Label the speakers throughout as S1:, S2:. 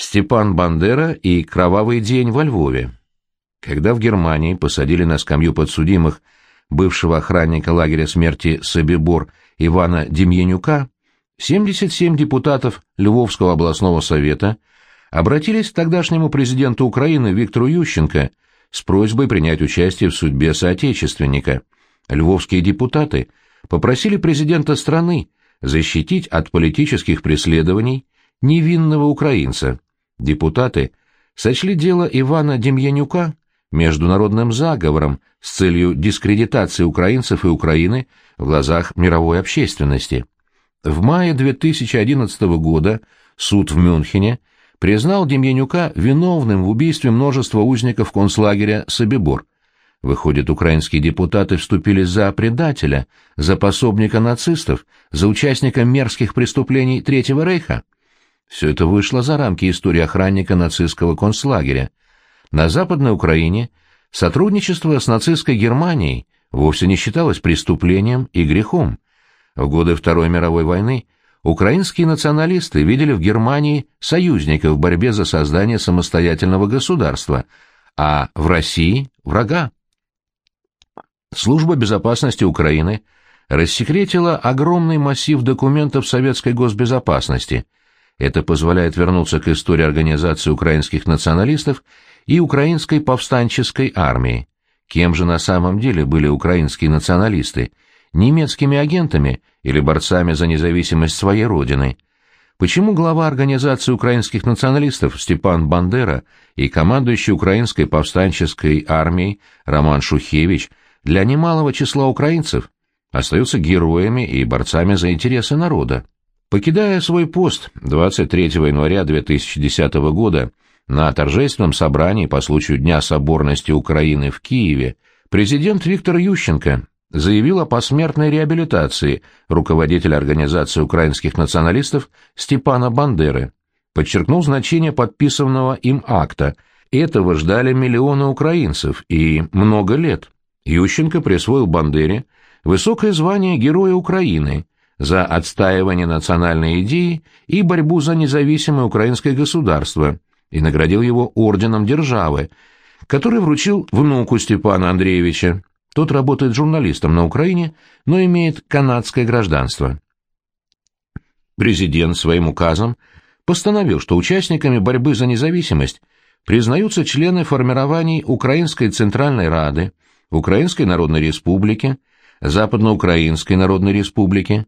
S1: Степан Бандера и «Кровавый день» во Львове. Когда в Германии посадили на скамью подсудимых бывшего охранника лагеря смерти Собибор Ивана Демьянюка, 77 депутатов Львовского областного совета обратились к тогдашнему президенту Украины Виктору Ющенко с просьбой принять участие в судьбе соотечественника. Львовские депутаты попросили президента страны защитить от политических преследований невинного украинца. Депутаты сочли дело Ивана Демьянюка международным заговором с целью дискредитации украинцев и Украины в глазах мировой общественности. В мае 2011 года суд в Мюнхене признал Демьянюка виновным в убийстве множества узников концлагеря Собибор. Выходит, украинские депутаты вступили за предателя, за пособника нацистов, за участника мерзких преступлений Третьего Рейха? Все это вышло за рамки истории охранника нацистского концлагеря. На Западной Украине сотрудничество с нацистской Германией вовсе не считалось преступлением и грехом. В годы Второй мировой войны украинские националисты видели в Германии союзника в борьбе за создание самостоятельного государства, а в России – врага. Служба безопасности Украины рассекретила огромный массив документов советской госбезопасности – это позволяет вернуться к истории организации украинских националистов и украинской повстанческой армии. Кем же на самом деле были украинские националисты? Немецкими агентами или борцами за независимость своей родины? Почему глава Организации украинских националистов Степан Бандера и командующий украинской повстанческой армией Роман Шухевич для немалого числа украинцев остаются героями и борцами за интересы народа? Покидая свой пост 23 января 2010 года на торжественном собрании по случаю Дня соборности Украины в Киеве, президент Виктор Ющенко заявил о посмертной реабилитации руководителя Организации украинских националистов Степана Бандеры, подчеркнул значение подписанного им акта. Этого ждали миллионы украинцев и много лет. Ющенко присвоил Бандере высокое звание Героя Украины – за отстаивание национальной идеи и борьбу за независимое украинское государство и наградил его орденом державы, который вручил внуку Степана Андреевича. Тот работает журналистом на Украине, но имеет канадское гражданство. Президент своим указом постановил, что участниками борьбы за независимость признаются члены формирований Украинской Центральной Рады, Украинской Народной Республики, Западноукраинской Народной Республики,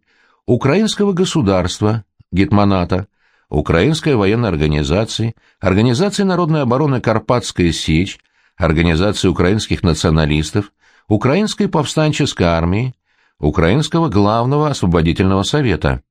S1: Украинского государства, Гетманата, Украинской военной организации, Организации народной обороны Карпатская сечь, Организации украинских националистов, Украинской повстанческой армии, Украинского главного освободительного совета.